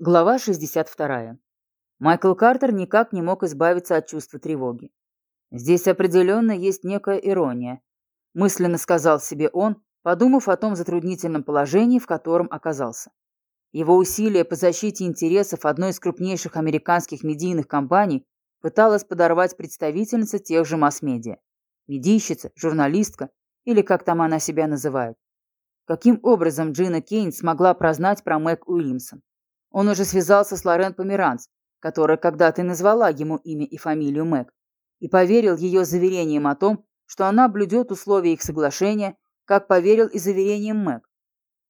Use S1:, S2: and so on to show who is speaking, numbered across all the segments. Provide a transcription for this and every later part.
S1: Глава 62. Майкл Картер никак не мог избавиться от чувства тревоги. Здесь определенно есть некая ирония, мысленно сказал себе он, подумав о том затруднительном положении, в котором оказался. Его усилия по защите интересов одной из крупнейших американских медийных компаний пыталась подорвать представительница тех же масс-медиа. Медийщица, журналистка или как там она себя называет. Каким образом Джина Кейн смогла прознать про Мэг Уильямсон? Он уже связался с Лорен Померанц, которая когда-то назвала ему имя и фамилию Мэг, и поверил ее заверениям о том, что она блюдет условия их соглашения, как поверил и заверениям Мэг.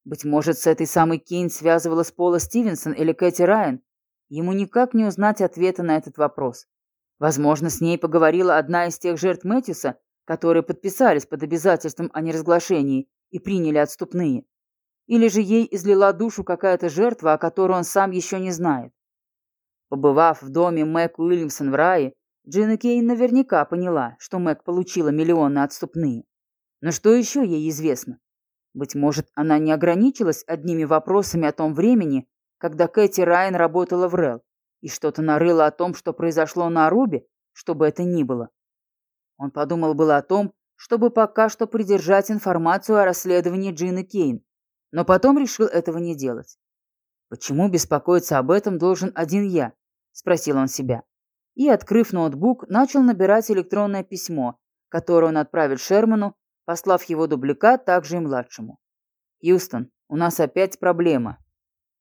S1: Быть может, с этой самой Кейн связывалась Пола Стивенсон или Кэти Райан? Ему никак не узнать ответа на этот вопрос. Возможно, с ней поговорила одна из тех жертв Мэтьюса, которые подписались под обязательством о неразглашении и приняли отступные. Или же ей излила душу какая-то жертва, о которой он сам еще не знает. Побывав в доме Мэг Уильямсон в рае, Джина Кейн наверняка поняла, что Мэг получила миллионы отступные. Но что еще ей известно? Быть может, она не ограничилась одними вопросами о том времени, когда Кэти Райан работала в РЭЛ, и что-то нарыла о том, что произошло на Арубе, что бы это ни было. Он подумал было о том, чтобы пока что придержать информацию о расследовании Джины Кейн, но потом решил этого не делать. «Почему беспокоиться об этом должен один я?» – спросил он себя. И, открыв ноутбук, начал набирать электронное письмо, которое он отправит Шерману, послав его дубликат также и младшему. «Хьюстон, у нас опять проблема.